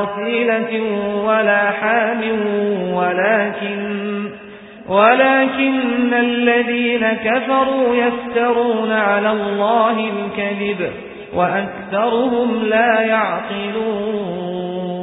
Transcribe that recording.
وصيلة ولا حام ولكن ولكن الذين كفروا يفترون على الله الكذب وأكثرهم لا يعقلون.